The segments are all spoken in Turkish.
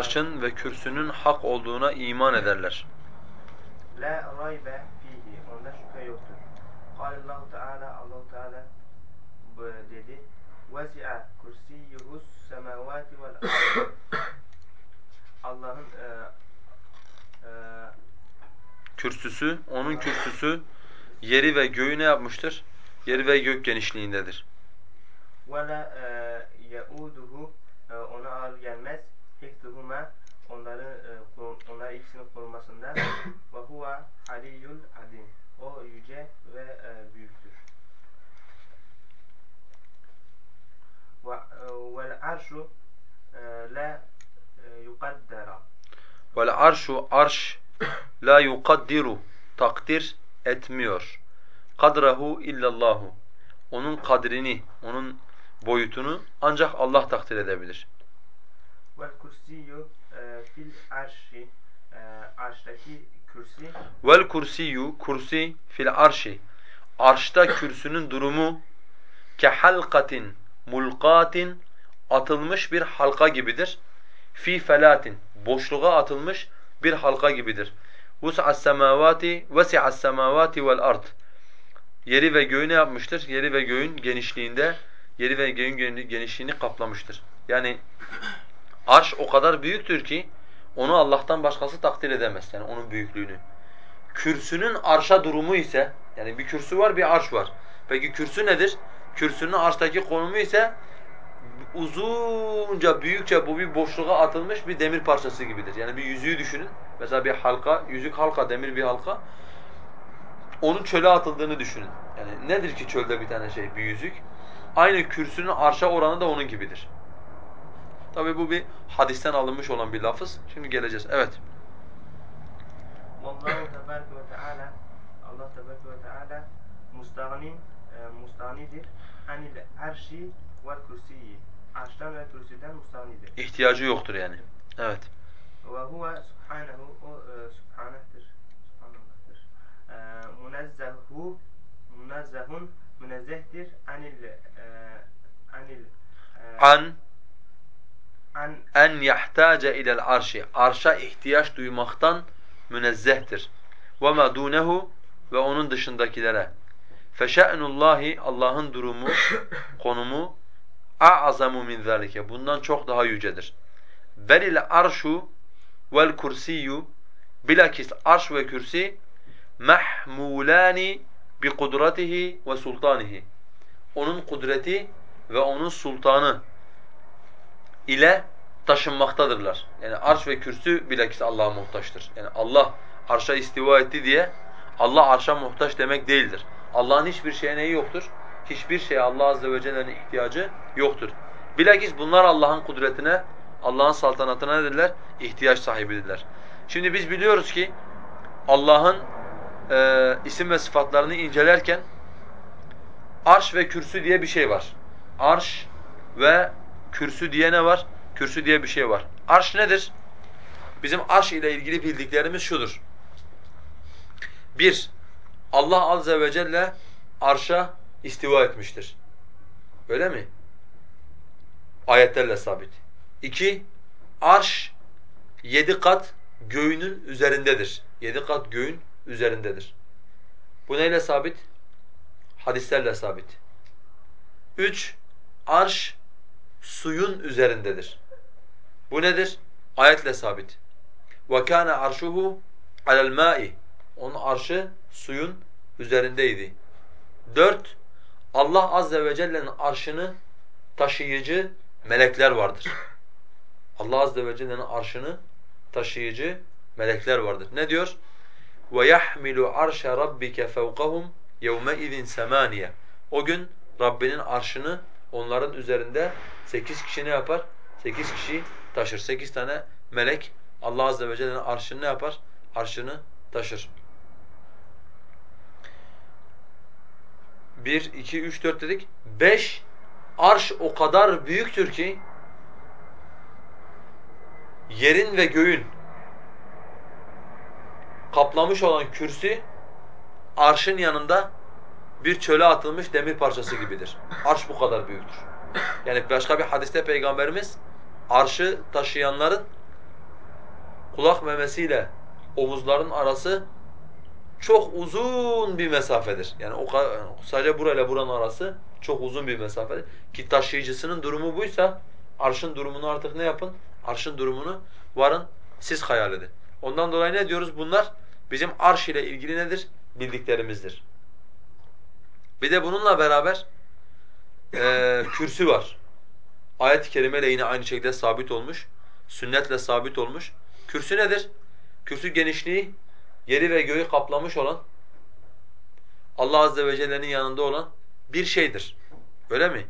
arşın ve kürsünün hak olduğuna iman ederler. La raybe fihi. Onda şüphe yoktur. Kâlellâhu Teala Allahu Teala dedi. Vesi'a kursiyyuhus semavati vel. Allah'ın e, e, Kürsüsü, onun kürsüsü yeri ve göğü ne yapmıştır? Yeri ve gök genişliğindedir. ve la e, yauduhu ona ağır gelmez. Hifzuhuma onları e, onlar ikisinin korunmasında ve huve aliyyul azim. O yüce ve e, büyüktür. E, vel arşu la yukaddara. Vel arşu arş la yukaddiru takdir etmiyor. Kadrahu illallahu. Onun kadrini, onun boyutunu ancak Allah takdir edebilir. Vel kursiyyu e, fil arşi e, arştaki kürsi Vel kursiyu kursi fil arşi. Arşta kürsünün durumu ke halkatin mulqatin atılmış bir halka gibidir. Fi felatin boşluğa atılmış bir halka gibidir. Vus'as semavati vesi'as semavati vel ard. Yeri ve göğü ne yapmıştır? Yeri ve göğün genişliğinde yeri ve göğün geni- genişliğini kaplamıştır. Yani arş o kadar büyüktür ki onu Allah'tan başkası takdir edemez yani onun büyüklüğünü. Kürsünün arşa durumu ise yani bir kürsü var bir arş var. Peki kürsü nedir? Kürsünün arştaki konumu ise uzunca büyükçe bu bir boşluğa atılmış bir demir parçası gibidir. Yani bir yüzüğü düşünün. Mesela bir halka, yüzük halka, demir bir halka. Onun çöle atıldığını düşünün. Yani nedir ki çölde bir tane şey, bir yüzük? Aynı kürsünün arşa oranı da onun gibidir. Tabi bu bir hadisten alınmış olan bir lafız. Şimdi geleceğiz. Evet. Vallahu tebareke ve teala Allah tebareke ve teala mustagnin e, mustanidir anil arşi ve kürsiyyi arştan ve kürsüden mustagnidir. İhtiyacı yoktur yani. Evet. Ve huve subhanehu o e, subhanehtir. Subhanallah'tır. E, munezzehhu munezzehun münezzehtir anil anil An an en yahtaca ilel arşi. Arşa ihtiyaç duymaktan münezzehtir. Ve ma dunehu ve onun dışındakilere. Feşe'nullahi Allah'ın durumu, konumu a'zamu min zalike. Bundan çok daha yücedir. Belil arşu vel kursiyyu bilakis arş ve kürsi mahmulani bi kudratihi ve sultanihi. Onun kudreti ve onun sultanı ile taşınmaktadırlar. Yani arş ve kürsü bilakis Allah'a muhtaçtır. Yani Allah arşa istiva etti diye Allah arşa muhtaç demek değildir. Allah'ın hiçbir şeye neyi yoktur? Hiçbir şeye Allah azze ve celle'nin ihtiyacı yoktur. Bilakis bunlar Allah'ın kudretine, Allah'ın saltanatına nedirler? İhtiyaç sahibidirler. Şimdi biz biliyoruz ki Allah'ın e, isim ve sıfatlarını incelerken arş ve kürsü diye bir şey var. Arş ve kürsü diye ne var? Kürsü diye bir şey var. Arş nedir? Bizim arş ile ilgili bildiklerimiz şudur. Bir, Allah azze ve celle arşa istiva etmiştir. Öyle mi? Ayetlerle sabit. İki, arş yedi kat göğünün üzerindedir. Yedi kat göğün üzerindedir. Bu neyle sabit? Hadislerle sabit. Üç, arş suyun üzerindedir. Bu nedir? Ayetle sabit. وَكَانَ عَرْشُهُ عَلَى الْمَاءِ Onun arşı suyun üzerindeydi. Dört, Allah azze ve celle'nin arşını taşıyıcı melekler vardır. Allah azze ve celle'nin arşını taşıyıcı melekler vardır. Ne diyor? وَيَحْمِلُ عَرْشَ رَبِّكَ فَوْقَهُمْ يَوْمَئِذٍ سَمَانِيَ O gün Rabbinin arşını onların üzerinde sekiz kişi ne yapar? Sekiz kişi taşır. Sekiz tane melek Allah azze ve celle'nin arşını ne yapar? Arşını taşır. Bir, iki, üç, dört dedik. Beş, arş o kadar büyüktür ki yerin ve göğün kaplamış olan kürsü arşın yanında bir çöle atılmış demir parçası gibidir. Arş bu kadar büyüktür. Yani başka bir hadiste peygamberimiz arşı taşıyanların kulak memesiyle omuzların arası çok uzun bir mesafedir. Yani o sadece burayla buranın arası çok uzun bir mesafedir. Ki taşıyıcısının durumu buysa arşın durumunu artık ne yapın? Arşın durumunu varın siz hayal edin. Ondan dolayı ne diyoruz? Bunlar bizim arş ile ilgili nedir? Bildiklerimizdir. Bir de bununla beraber e, kürsü var. Ayet-i kerimeyle yine aynı şekilde sabit olmuş. Sünnetle sabit olmuş. Kürsü nedir? Kürsü genişliği yeri ve göğü kaplamış olan Allah azze ve celle'nin yanında olan bir şeydir. Öyle mi?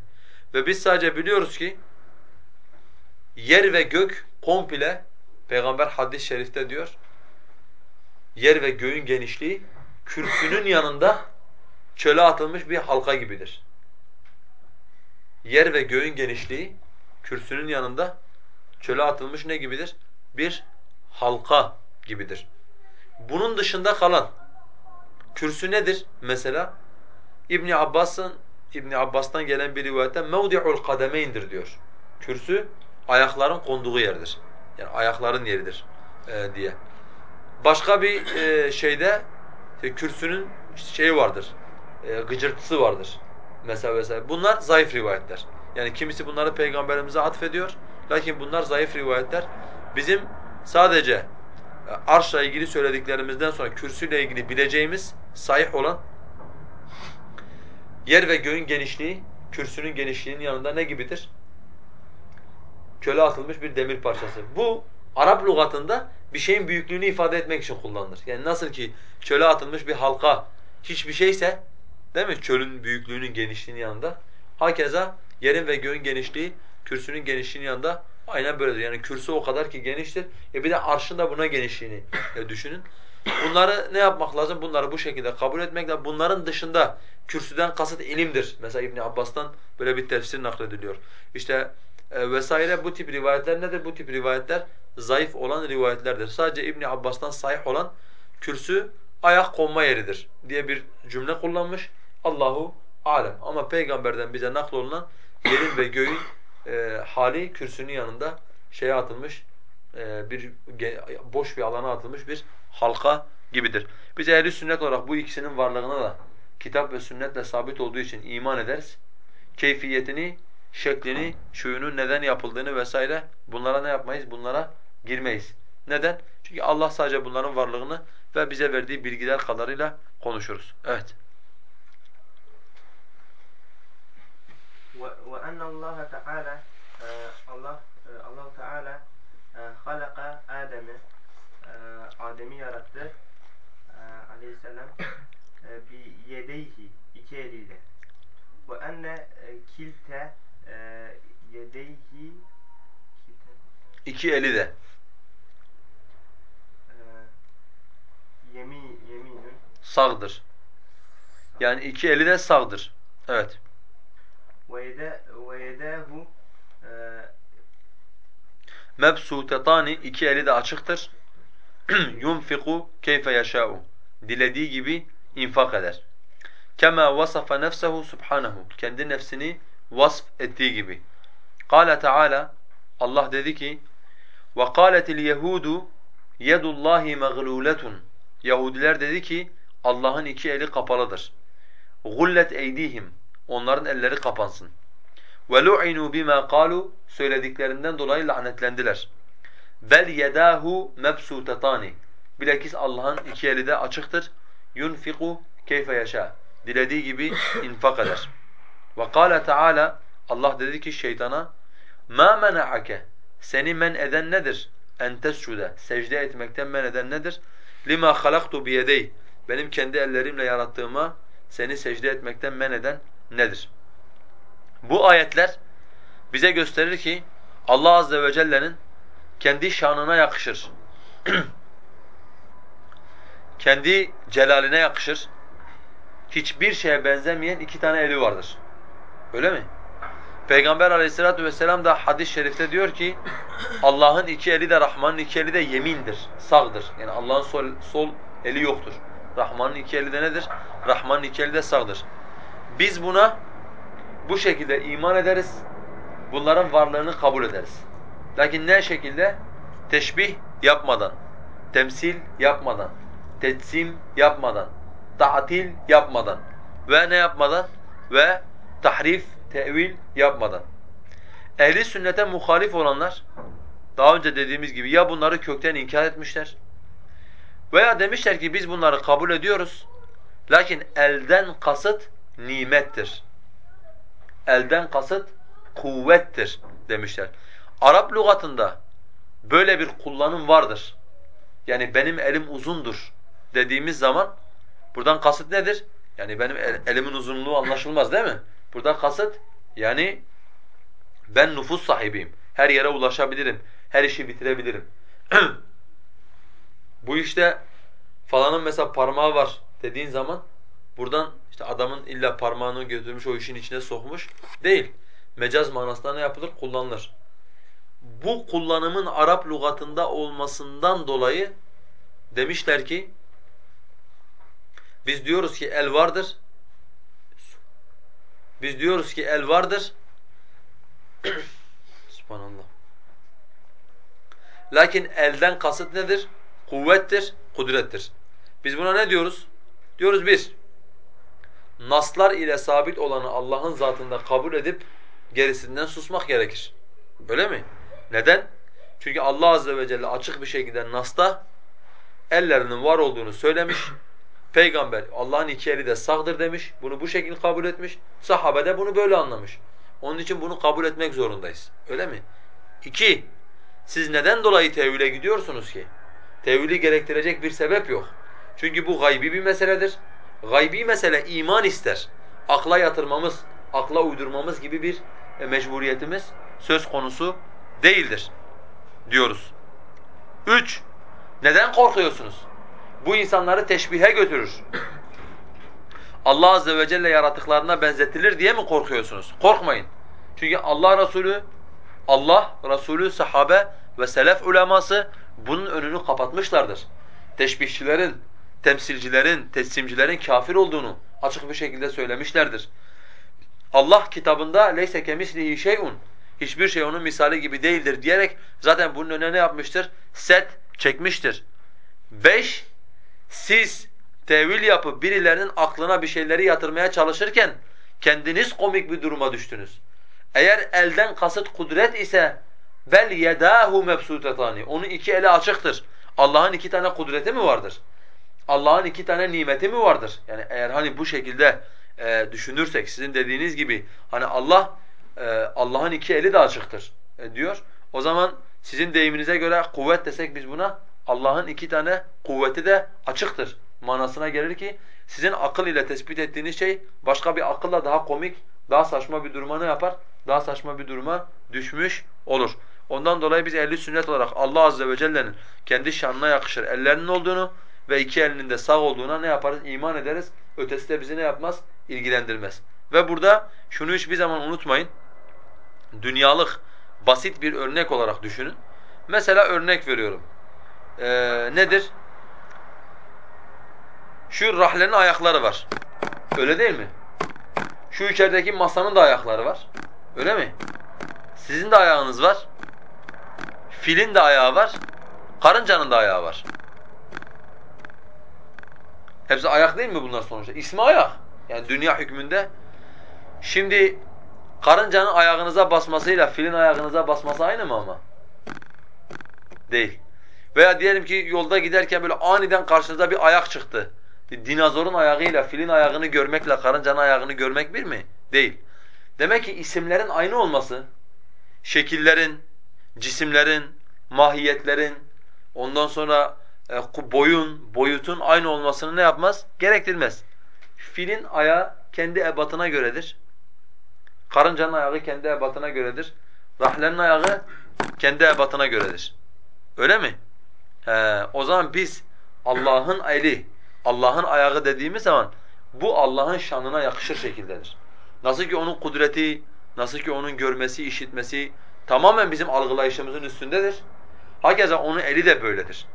Ve biz sadece biliyoruz ki yer ve gök komple Peygamber hadis-i şerifte diyor yer ve göğün genişliği kürsünün yanında çöle atılmış bir halka gibidir. Yer ve göğün genişliği kürsünün yanında çöle atılmış ne gibidir? Bir halka gibidir. Bunun dışında kalan kürsü nedir mesela? İbn Abbas'ın İbn Abbas'tan gelen bir rivayette mevdi'ul kademeyndir diyor. Kürsü ayakların konduğu yerdir. Yani ayakların yeridir e, diye. Başka bir e, şeyde işte kürsünün şeyi vardır. E, gıcırtısı vardır. Mesela mesela. Bunlar zayıf rivayetler. Yani kimisi bunları peygamberimize atfediyor. Lakin bunlar zayıf rivayetler. Bizim sadece e, arşla ilgili söylediklerimizden sonra kürsüyle ilgili bileceğimiz sahih olan yer ve göğün genişliği kürsünün genişliğinin yanında ne gibidir? Köle atılmış bir demir parçası. Bu Arap lügatında bir şeyin büyüklüğünü ifade etmek için kullanılır. Yani nasıl ki çöle atılmış bir halka hiçbir şeyse değil mi? Çölün büyüklüğünün genişliğinin yanında. Hakeza yerin ve göğün genişliği kürsünün genişliğinin yanında aynen böyledir. Yani kürsü o kadar ki geniştir. E bir de arşın da buna genişliğini e düşünün. Bunları ne yapmak lazım? Bunları bu şekilde kabul etmek lazım. Bunların dışında kürsüden kasıt ilimdir. Mesela İbn Abbas'tan böyle bir tefsir naklediliyor. İşte e, vesaire bu tip rivayetler nedir? Bu tip rivayetler zayıf olan rivayetlerdir. Sadece İbn Abbas'tan sahih olan kürsü ayak konma yeridir diye bir cümle kullanmış. Allahu alem. Ama peygamberden bize naklolunan yerin ve göğün e, hali kürsünün yanında şeye atılmış e, bir boş bir alana atılmış bir halka gibidir. Biz ehli sünnet olarak bu ikisinin varlığına da kitap ve sünnetle sabit olduğu için iman ederiz. Keyfiyetini, şeklini, şuyunun neden yapıldığını vesaire bunlara ne yapmayız? Bunlara girmeyiz. Neden? Çünkü Allah sadece bunların varlığını ve bize verdiği bilgiler kadarıyla konuşuruz. Evet. ve enne Allah Teala eh, Allah eh, Allah Teala eh, halaka Adem'i Adem'i yarattı aleyhisselam bi yedeyhi iki eliyle ve enne kilte yedeyhi iki eli de yemi yeminün sağdır. Yani iki eli de sağdır. Evet. Ve yede ve yedahu mebsutetani iki eli de açıktır. yunfiku keyfe yeşâ'u. Dilediği gibi infak eder. Kema vasafa nefsehu subhanahu. Kendi nefsini vasf ettiği gibi. Kâle Teala Allah dedi ki: "Ve kâletil yehudu yedullahi mağluletun." Yahudiler dedi ki Allah'ın iki eli kapalıdır. Gullet eydihim. Onların elleri kapansın. Lu'inu bima qalu söylediklerinden dolayı lanetlendiler. Bel yedahu mebsutatani. Bilakis Allah'ın iki eli de açıktır. Yunfiku keyfe yaşa. Dilediği gibi infak eder. Kâle Teala Allah dedi ki şeytana ma mena'ake seni men eden nedir? En tescude secde etmekten men eden nedir? Lima halaktu biyedey benim kendi ellerimle yarattığıma seni secde etmekten men eden nedir? Bu ayetler bize gösterir ki Allah azze ve celle'nin kendi şanına yakışır. kendi celaline yakışır. Hiçbir şeye benzemeyen iki tane eli vardır. Öyle mi? Peygamber aleyhissalatu vesselam da hadis-i şerifte diyor ki Allah'ın iki eli de Rahman'ın iki eli de yemindir, sağdır. Yani Allah'ın sol, sol eli yoktur. Rahman'ın iki eli de nedir? Rahman'ın iki eli de sağdır. Biz buna bu şekilde iman ederiz. Bunların varlığını kabul ederiz. Lakin ne şekilde? teşbih yapmadan, temsil yapmadan, tetsim yapmadan, ta'til yapmadan ve ne yapmadan? Ve tahrif, tevil yapmadan. Ehli sünnete muhalif olanlar daha önce dediğimiz gibi ya bunları kökten inkar etmişler veya demişler ki biz bunları kabul ediyoruz lakin elden kasıt nimettir. Elden kasıt kuvvettir demişler. Arap lügatında böyle bir kullanım vardır. Yani benim elim uzundur dediğimiz zaman buradan kasıt nedir? Yani benim elimin uzunluğu anlaşılmaz değil mi? Burada kasıt yani ben nüfus sahibiyim. Her yere ulaşabilirim. Her işi bitirebilirim. Bu işte falanın mesela parmağı var dediğin zaman buradan işte adamın illa parmağını götürmüş o işin içine sokmuş değil. Mecaz manasında ne yapılır? Kullanılır. Bu kullanımın Arap lügatında olmasından dolayı demişler ki biz diyoruz ki el vardır. Biz diyoruz ki el vardır. Subhanallah. Lakin elden kasıt nedir? Kuvvettir, kudrettir. Biz buna ne diyoruz? Diyoruz bir, naslar ile sabit olanı Allah'ın zatında kabul edip gerisinden susmak gerekir. Öyle mi? Neden? Çünkü Allah azze ve celle açık bir şekilde nasta ellerinin var olduğunu söylemiş. Peygamber Allah'ın iki eli de sağdır demiş. Bunu bu şekilde kabul etmiş. Sahabe de bunu böyle anlamış. Onun için bunu kabul etmek zorundayız. Öyle mi? İki, siz neden dolayı tevhile gidiyorsunuz ki? Tevhili gerektirecek bir sebep yok. Çünkü bu gaybi bir meseledir. Gaybi mesele iman ister. Akla yatırmamız, akla uydurmamız gibi bir e, mecburiyetimiz söz konusu değildir diyoruz. Üç, neden korkuyorsunuz? Bu insanları teşbihe götürür. Allah azze ve celle yaratıklarına benzetilir diye mi korkuyorsunuz? Korkmayın. Çünkü Allah Resulü, Allah Resulü, sahabe ve selef uleması bunun önünü kapatmışlardır. Teşbihçilerin, temsilcilerin, teslimcilerin kafir olduğunu açık bir şekilde söylemişlerdir. Allah kitabında leyse kemislihi şey'un hiçbir şey onun misali gibi değildir diyerek zaten bunun önüne ne yapmıştır? Set çekmiştir. Beş, siz tevil yapıp birilerinin aklına bir şeyleri yatırmaya çalışırken kendiniz komik bir duruma düştünüz. Eğer elden kasıt kudret ise bel yedahu mebsutetani. Onun iki eli açıktır. Allah'ın iki tane kudreti mi vardır? Allah'ın iki tane nimeti mi vardır? Yani eğer hani bu şekilde e, düşünürsek sizin dediğiniz gibi hani Allah e, Allah'ın iki eli de açıktır e, diyor. O zaman sizin deyiminize göre kuvvet desek biz buna Allah'ın iki tane kuvveti de açıktır manasına gelir ki sizin akıl ile tespit ettiğiniz şey başka bir akılla daha komik, daha saçma bir duruma ne yapar? Daha saçma bir duruma düşmüş olur. Ondan dolayı biz ehli sünnet olarak Allah azze ve celle'nin kendi şanına yakışır ellerinin olduğunu ve iki elinin de sağ olduğuna ne yaparız? İman ederiz. Ötesi de bizi ne yapmaz? İlgilendirmez. Ve burada şunu hiçbir zaman unutmayın. Dünyalık basit bir örnek olarak düşünün. Mesela örnek veriyorum. Ee, nedir? Şu rahlenin ayakları var. Öyle değil mi? Şu içerideki masanın da ayakları var. Öyle mi? Sizin de ayağınız var. Filin de ayağı var. Karıncanın da ayağı var. Hepsi ayak değil mi bunlar sonuçta? İsmi ayak. Yani dünya hükmünde. Şimdi karıncanın ayağınıza basmasıyla filin ayağınıza basması aynı mı ama? Değil. Veya diyelim ki yolda giderken böyle aniden karşınıza bir ayak çıktı. Dinozorun ayağıyla filin ayağını görmekle karıncanın ayağını görmek bir mi? Değil. Demek ki isimlerin aynı olması, şekillerin, cisimlerin, mahiyetlerin, ondan sonra boyun, boyutun aynı olmasını ne yapmaz? Gerektirmez. Filin ayağı kendi ebatına göredir. Karıncanın ayağı kendi ebatına göredir. Rahlenin ayağı kendi ebatına göredir. Öyle mi? He, o zaman biz Allah'ın eli, Allah'ın ayağı dediğimiz zaman bu Allah'ın şanına yakışır şekildedir. Nasıl ki onun kudreti, nasıl ki onun görmesi, işitmesi tamamen bizim algılayışımızın üstündedir. Hakeza onun eli de böyledir.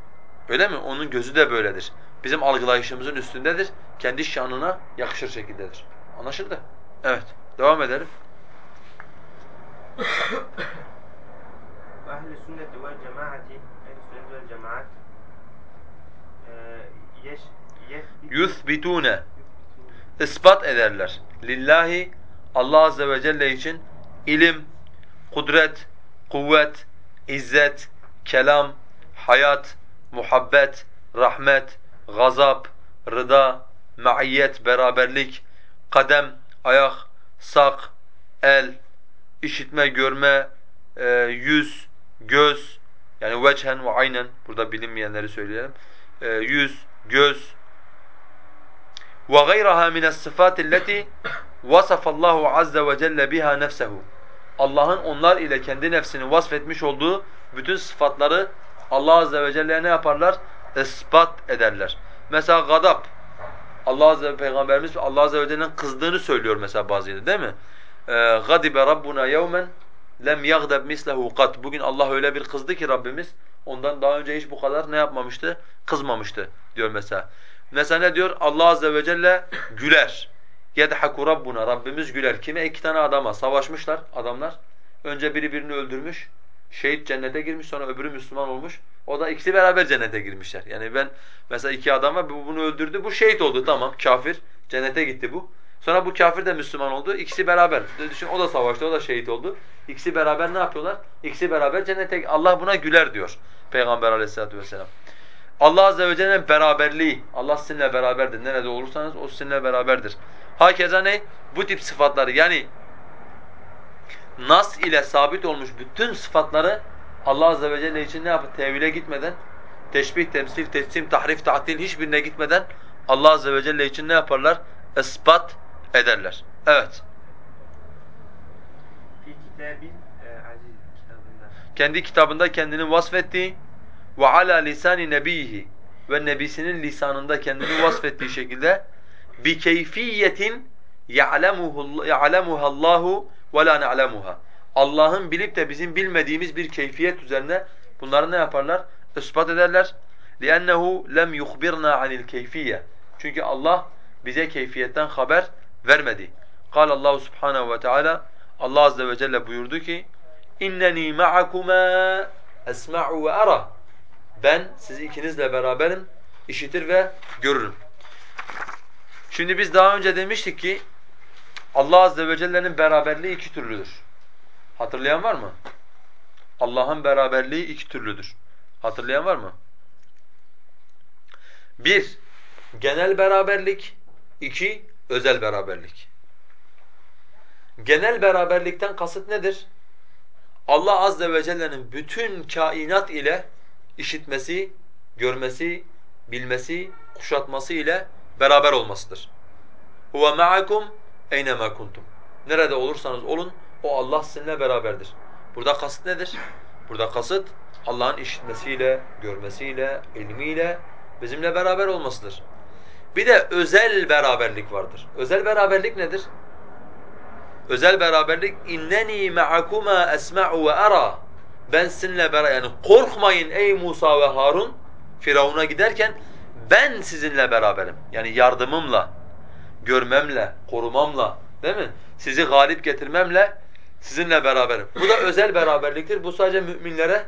Öyle mi? Onun gözü de böyledir. Bizim algılayışımızın üstündedir. Kendi şanına yakışır şekildedir. Anlaşıldı? Evet. Devam edelim. Ehl-i sünneti vel cemaati cemaat e, yeş yethbit- Yuthbitune yuthbitune. ispat ederler. Lillahi Allah azze ve celle için ilim, kudret, kuvvet, izzet, kelam, hayat, muhabbet, rahmet, gazap, rıda, maiyet, beraberlik, kadem, ayak, sak, el, işitme, görme, e, yüz, göz, yani veçhen ve aynen, burada bilinmeyenleri söyleyelim, e, yüz, göz, ve gayraha min sıfat illeti vasafa Allahu azze ve celle biha nefsehu. Allah'ın onlar ile kendi nefsini vasfetmiş olduğu bütün sıfatları Allah azze ve celle'ye ne yaparlar? Ispat ederler. Mesela gadap. Allah azze ve peygamberimiz Allah azze ve celle'nin kızdığını söylüyor mesela bazı yerde değil mi? Ee, Gadibe rabbuna yevmen lem yagdab mislehu kat. Bugün Allah öyle bir kızdı ki Rabbimiz ondan daha önce hiç bu kadar ne yapmamıştı? Kızmamıştı diyor mesela. Mesela ne diyor? Allah azze ve celle güler. Yedhaku rabbuna. Rabbimiz güler. Kime? İki tane adama. Savaşmışlar adamlar. Önce biri birini öldürmüş. Şehit cennete girmiş sonra öbürü Müslüman olmuş. O da ikisi beraber cennete girmişler. Yani ben mesela iki adam var bu bunu öldürdü. Bu şehit oldu tamam kafir. Cennete gitti bu. Sonra bu kafir de Müslüman oldu. İkisi beraber. Düşün o da savaştı o da şehit oldu. İkisi beraber ne yapıyorlar? İkisi beraber cennete Allah buna güler diyor Peygamber Aleyhisselatü vesselam. Allah azze ve celle'nin beraberliği. Allah sizinle beraberdir. Nerede olursanız o sizinle beraberdir. Hakeza ne? Bu tip sıfatları yani nas ile sabit olmuş bütün sıfatları Allah azze ve celle için ne yapar? Tevhile gitmeden, teşbih, temsil, teslim, tahrif, ta'til hiçbirine gitmeden Allah azze ve celle için ne yaparlar? Ispat ederler. Evet. E. Kendi kitabında kendini vasfettiği ve ala lisani nebihi ve nebisinin lisanında kendini vasfettiği şekilde bi keyfiyetin ya'lemuhu ya'lemuha Allahu ve la na'lemuha. Allah'ın bilip de bizim bilmediğimiz bir keyfiyet üzerine bunları ne yaparlar? Ispat ederler. لِأَنَّهُ لَمْ يُخْبِرْنَا عَنِ الْكَيْفِيَّةِ Çünkü Allah bize keyfiyetten haber vermedi. قال Allah subhanehu ve teala Allah azze ve celle buyurdu ki İnneni ma'akuma esma'u ve ara. Ben siz ikinizle beraberim, işitir ve görürüm. Şimdi biz daha önce demiştik ki Allah azze ve celle'nin beraberliği iki türlüdür. Hatırlayan var mı? Allah'ın beraberliği iki türlüdür. Hatırlayan var mı? Bir, genel beraberlik. iki özel beraberlik. Genel beraberlikten kasıt nedir? Allah azze ve celle'nin bütün kainat ile işitmesi, görmesi, bilmesi, kuşatması ile beraber olmasıdır. Huve ma'akum eynema kuntum. Nerede olursanız olun o Allah sizinle beraberdir. Burada kasıt nedir? Burada kasıt Allah'ın işitmesiyle, görmesiyle, ilmiyle bizimle beraber olmasıdır. Bir de özel beraberlik vardır. Özel beraberlik nedir? Özel beraberlik inneni ma'akuma esma'u ve ara. Ben sizinle beraber yani korkmayın ey Musa ve Harun Firavun'a giderken ben sizinle beraberim. Yani yardımımla, görmemle, korumamla değil mi? Sizi galip getirmemle sizinle beraberim. Bu da özel beraberliktir. Bu sadece müminlere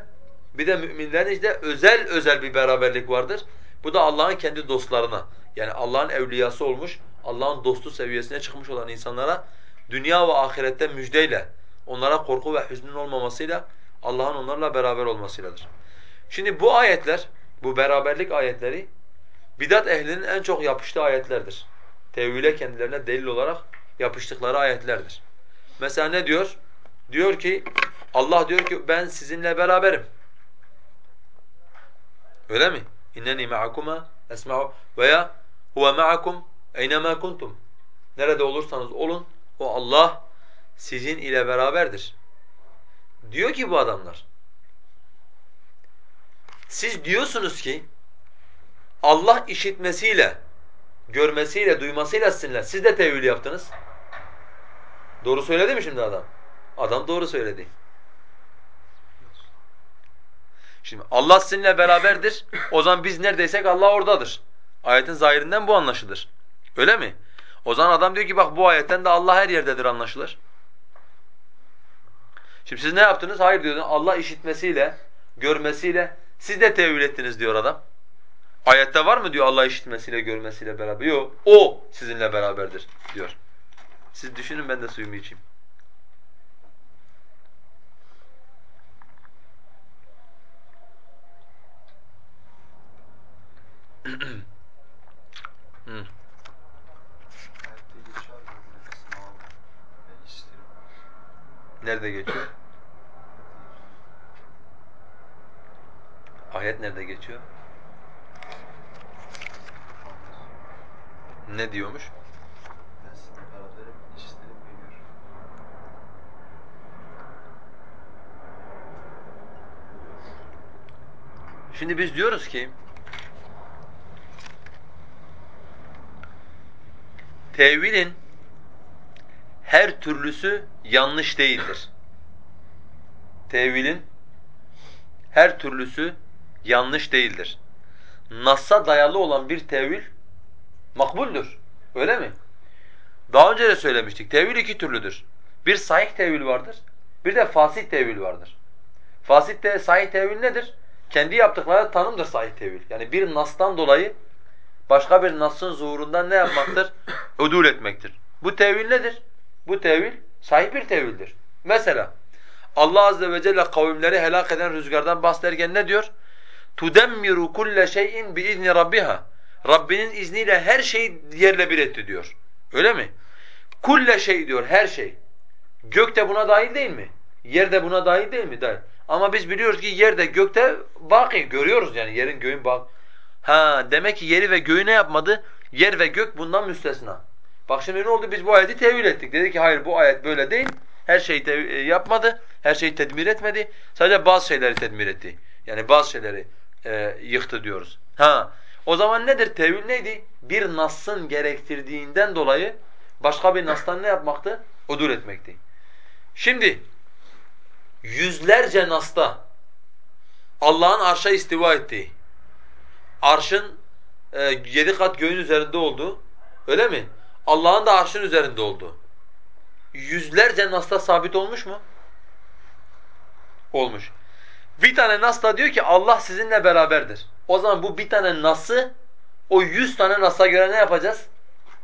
bir de müminlerin işte özel özel bir beraberlik vardır. Bu da Allah'ın kendi dostlarına yani Allah'ın evliyası olmuş, Allah'ın dostu seviyesine çıkmış olan insanlara dünya ve ahirette müjdeyle, onlara korku ve hüznün olmamasıyla Allah'ın onlarla beraber olmasıyladır. Şimdi bu ayetler, bu beraberlik ayetleri bidat ehlinin en çok yapıştığı ayetlerdir. Tevhile kendilerine delil olarak yapıştıkları ayetlerdir. Mesela ne diyor? Diyor ki Allah diyor ki ben sizinle beraberim. Öyle mi? İnneni ma'akuma esma'u veya huve ma'akum eynema kuntum. Nerede olursanız olun o Allah sizin ile beraberdir. Diyor ki bu adamlar. Siz diyorsunuz ki Allah işitmesiyle, görmesiyle, duymasıyla sizinle siz de tevhid yaptınız. Doğru söyledi mi şimdi adam? Adam doğru söyledi. Şimdi Allah sizinle beraberdir. O zaman biz neredeysek Allah oradadır. Ayetin zahirinden bu anlaşılır. Öyle mi? O zaman adam diyor ki bak bu ayetten de Allah her yerdedir anlaşılır. Şimdi siz ne yaptınız? Hayır diyordun Allah işitmesiyle, görmesiyle Siz de tevil ettiniz diyor adam. Ayette var mı diyor Allah işitmesiyle görmesiyle beraber? Yok. O sizinle beraberdir diyor. Siz düşünün ben de suyumu içeyim. Nerede geçiyor? Ayet nerede geçiyor? Ne diyormuş? Ben işlerim. Şimdi biz diyoruz ki tevilin her türlüsü yanlış değildir. Tevilin her türlüsü yanlış değildir. Nas'a dayalı olan bir tevil makbuldür. Öyle mi? Daha önce de söylemiştik. Tevil iki türlüdür. Bir sahih tevil vardır, bir de fasit tevil vardır. Fasit de sahih tevil nedir? Kendi yaptıkları tanımdır sahih tevil. Yani bir nas'tan dolayı başka bir nas'ın zuhurundan ne yapmaktır? Ödül etmektir. Bu tevil nedir? Bu tevil sahih bir tevildir. Mesela Allah azze ve celle kavimleri helak eden rüzgardan bahsederken ne diyor? tudemmiru kulle şeyin biizni rabbiha. Rabbinin izniyle her şeyi yerle bir etti diyor. Öyle mi? Kulle şey diyor her şey. Gök de buna dahil değil mi? Yer de buna dahil değil mi? Dahil. Ama biz biliyoruz ki yerde gökte baki görüyoruz yani yerin göğün bak. Ha demek ki yeri ve göğü ne yapmadı? Yer ve gök bundan müstesna. Bak şimdi ne oldu? Biz bu ayeti tevil ettik. Dedi ki hayır bu ayet böyle değil. Her şeyi e, yapmadı. Her şeyi tedmir etmedi. Sadece bazı şeyleri tedmir etti. Yani bazı şeyleri e, yıktı diyoruz. Ha o zaman nedir? Tevil neydi? Bir nassın gerektirdiğinden dolayı başka bir nastan ne yapmaktı? Udul etmekti. Şimdi yüzlerce nasta Allah'ın arşa istiva ettiği, arşın e, yedi kat göğün üzerinde olduğu, öyle mi? Allah'ın da arşın üzerinde olduğu. Yüzlerce nasta sabit olmuş mu? Olmuş. Bir tane nas da diyor ki Allah sizinle beraberdir. O zaman bu bir tane nası o yüz tane nasa göre ne yapacağız?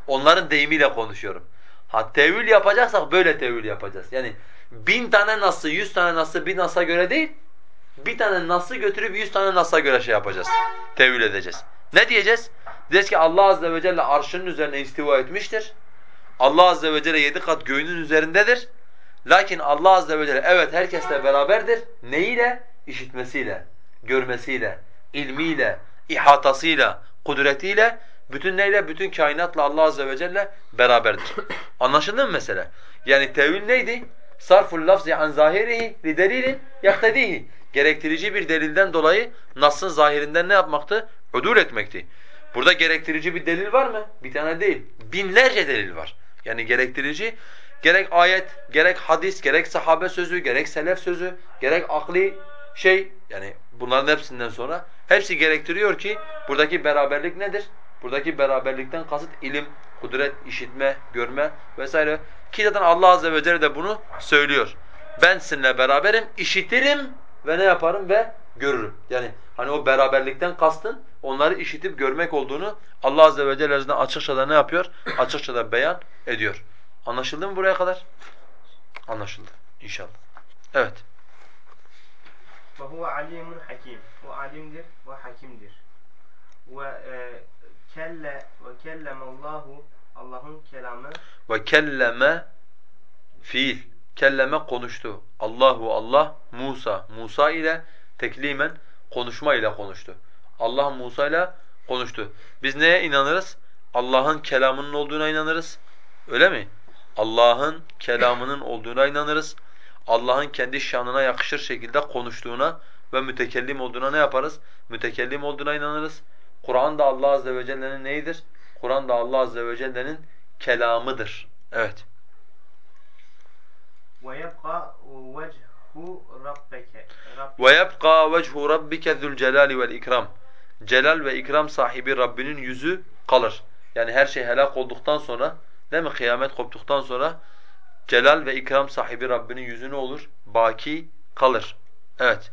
Onların deyimiyle konuşuyorum. Ha tevil yapacaksak böyle tevil yapacağız. Yani bin tane nası, yüz tane nası bir nasa göre değil, bir tane nası götürüp yüz tane nasa göre şey yapacağız. Tevil edeceğiz. Ne diyeceğiz? Diyeceğiz ki Allah azze ve celle arşının üzerine istiva etmiştir. Allah azze ve celle yedi kat göğünün üzerindedir. Lakin Allah azze ve celle evet herkesle beraberdir. Neyiyle? İşitmesiyle, görmesiyle, ilmiyle, ihatasıyla, kudretiyle bütün neyle? Bütün kainatla Allah azze ve celle beraberdir. Anlaşıldı mı mesele? Yani tevil neydi? Sarful lafzi an zahirihi li delilin yahtedihi. Gerektirici bir delilden dolayı Nas'ın zahirinden ne yapmaktı? Ödül etmekti. Burada gerektirici bir delil var mı? Bir tane değil. Binlerce delil var. Yani gerektirici gerek ayet, gerek hadis, gerek sahabe sözü, gerek selef sözü, gerek akli şey yani bunların hepsinden sonra hepsi gerektiriyor ki buradaki beraberlik nedir? Buradaki beraberlikten kasıt ilim, kudret, işitme, görme vesaire. Ki zaten Allah azze ve celle de bunu söylüyor. Ben sizinle beraberim, işitirim ve ne yaparım ve görürüm. Yani hani o beraberlikten kastın onları işitip görmek olduğunu Allah azze ve celle açıkça da ne yapıyor? Açıkça da beyan ediyor. Anlaşıldı mı buraya kadar? Anlaşıldı inşallah. Evet. Ve huve alimun hakim. O alimdir ve hakimdir. Ve e, kelle ve kellemallahu Allah'ın kelamı Ve kelleme fiil. Kelleme konuştu. Allahu Allah Musa Musa ile teklimen konuşma ile konuştu. Allah Musa ile konuştu. Biz neye inanırız? Allah'ın kelamının olduğuna inanırız. Öyle mi? Allah'ın kelamının olduğuna inanırız. Allah'ın kendi şanına yakışır şekilde konuştuğuna ve mütekellim olduğuna ne yaparız? Mütekellim olduğuna inanırız. Kur'an da Allah azze ve celle'nin neyidir? Kur'an da Allah azze ve celle'nin kelamıdır. Evet. Rabb, Ve yebqa vechu rabbike zul celali vel ikram. Celal ve ikram sahibi Rabbinin yüzü kalır. Yani her şey helak olduktan sonra, değil mi? Kıyamet koptuktan sonra celal ve ikram sahibi Rabbinin yüzü ne olur? Baki kalır. Evet.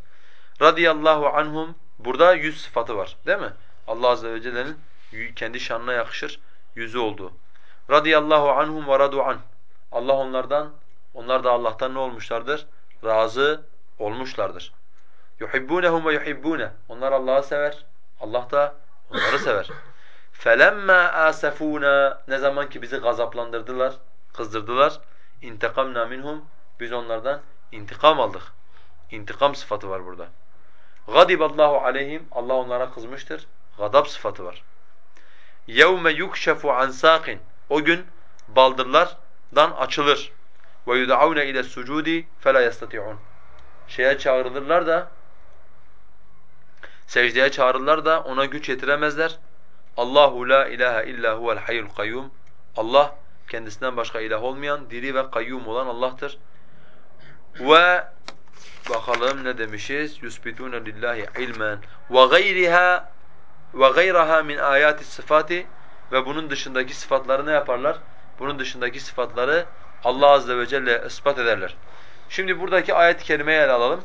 Radiyallahu anhum Burada yüz sıfatı var değil mi? Allah azze ve celle'nin kendi şanına yakışır yüzü olduğu. Radiyallahu anhum ve radu an. Allah onlardan, onlar da Allah'tan ne olmuşlardır? Razı olmuşlardır. Yuhibbunehum ve yuhibbune. Onlar Allah'ı sever. Allah da onları sever. Felemma asafuna ne zaman ki bizi gazaplandırdılar, kızdırdılar. İntikamna minhum. Biz onlardan intikam aldık. İntikam sıfatı var burada. Gadiballahu aleyhim. Allah onlara kızmıştır. Gadap sıfatı var. Yevme yukşefu an saqin. O gün baldırlardan açılır. Ve yud'aune ile sucudi fela yestati'un. Şeye çağrılırlar da secdeye çağrılırlar da ona güç yetiremezler. Allahu la ilahe illa huvel hayyul kayyum. Allah kendisinden başka ilah olmayan, diri ve kayyum olan Allah'tır. Ve bakalım ne demişiz? Yusbitune lillahi ilmen ve gayriha ve gayraha min ayati sıfati ve bunun dışındaki sıfatları ne yaparlar? Bunun dışındaki sıfatları Allah azze ve celle ispat ederler. Şimdi buradaki ayet-i kerimeyi ele alalım.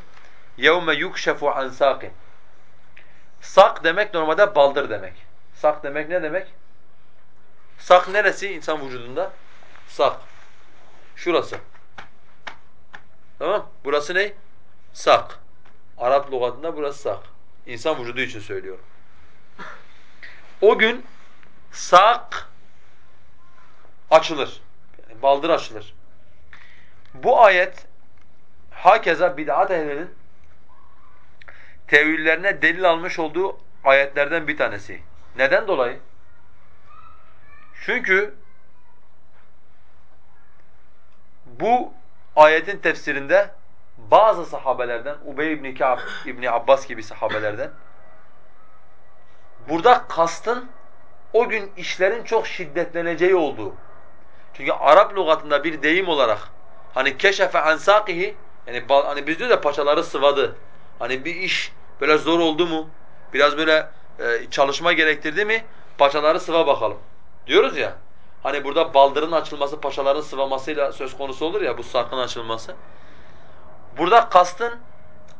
يَوْمَ يُكْشَفُ عَنْ سَاقٍ Sak demek normalde baldır demek. Sak demek ne demek? Sak neresi insan vücudunda? Sak. Şurası. Tamam? Burası ne? Sak. Arap lügatında burası sak. İnsan vücudu için söylüyorum. O gün sak açılır. Yani baldır açılır. Bu ayet hakeza bid'at ehlinin tevillerine delil almış olduğu ayetlerden bir tanesi. Neden dolayı? Çünkü bu ayetin tefsirinde bazı sahabelerden, Ubey ibn Ka'b, İbn Abbas gibi sahabelerden burada kastın o gün işlerin çok şiddetleneceği olduğu. Çünkü Arap lügatında bir deyim olarak hani keşefe an saqihi yani hani biz diyor ya paçaları sıvadı. Hani bir iş böyle zor oldu mu? Biraz böyle e, çalışma gerektirdi mi? Paçaları sıva bakalım. Diyoruz ya. Hani burada baldırın açılması paçaların sıvamasıyla söz konusu olur ya bu sakın açılması. Burada kastın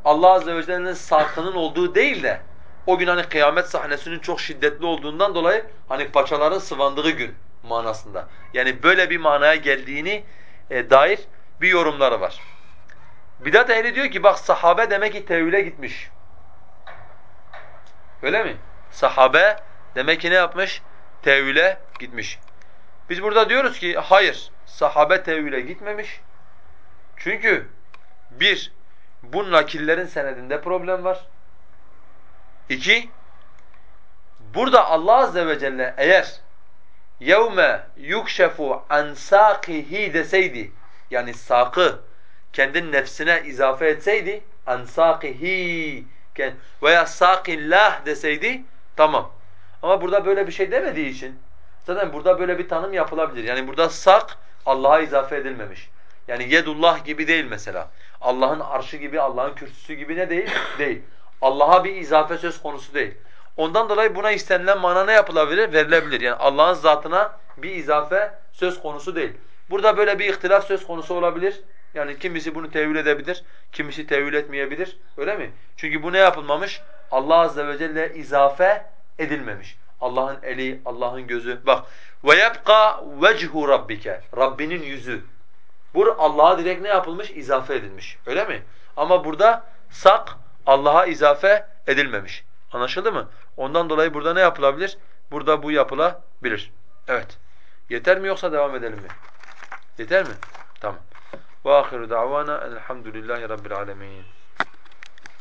Allah azze ve celle'nin sakının olduğu değil de o gün hani kıyamet sahnesinin çok şiddetli olduğundan dolayı hani paçaların sıvandığı gün manasında. Yani böyle bir manaya geldiğini e, dair bir yorumları var. Bidat ehli diyor ki bak sahabe demek ki tevhile gitmiş. Öyle mi? Sahabe demek ki ne yapmış? Tevhile gitmiş. Biz burada diyoruz ki hayır, sahabe tevhile gitmemiş. Çünkü bir, bu nakillerin senedinde problem var. İki, burada Allah azze ve celle eğer يَوْمَ يُكْشَفُ عَنْ سَاقِهِ deseydi, yani sakı kendi nefsine izafe etseydi, عَنْ سَاقِهِ veya sakillah deseydi tamam. Ama burada böyle bir şey demediği için zaten burada böyle bir tanım yapılabilir. Yani burada sak Allah'a izafe edilmemiş. Yani yedullah gibi değil mesela. Allah'ın arşı gibi, Allah'ın kürsüsü gibi ne değil? Değil. Allah'a bir izafe söz konusu değil. Ondan dolayı buna istenilen mana ne yapılabilir? Verilebilir. Yani Allah'ın zatına bir izafe söz konusu değil. Burada böyle bir ihtilaf söz konusu olabilir. Yani kimisi bunu tevil edebilir, kimisi tevil etmeyebilir. Öyle mi? Çünkü bu ne yapılmamış? Allah azze ve celle izafe edilmemiş. Allah'ın eli, Allah'ın gözü. Bak. Ve yebqa vechu rabbike. Rabbinin yüzü. Bu Allah'a direkt ne yapılmış? İzafe edilmiş. Öyle mi? Ama burada sak Allah'a izafe edilmemiş. Anlaşıldı mı? Ondan dolayı burada ne yapılabilir? Burada bu yapılabilir. Evet. Yeter mi yoksa devam edelim mi? Yeter mi? Tamam. Ve ahiru davana elhamdülillahi rabbil alemin.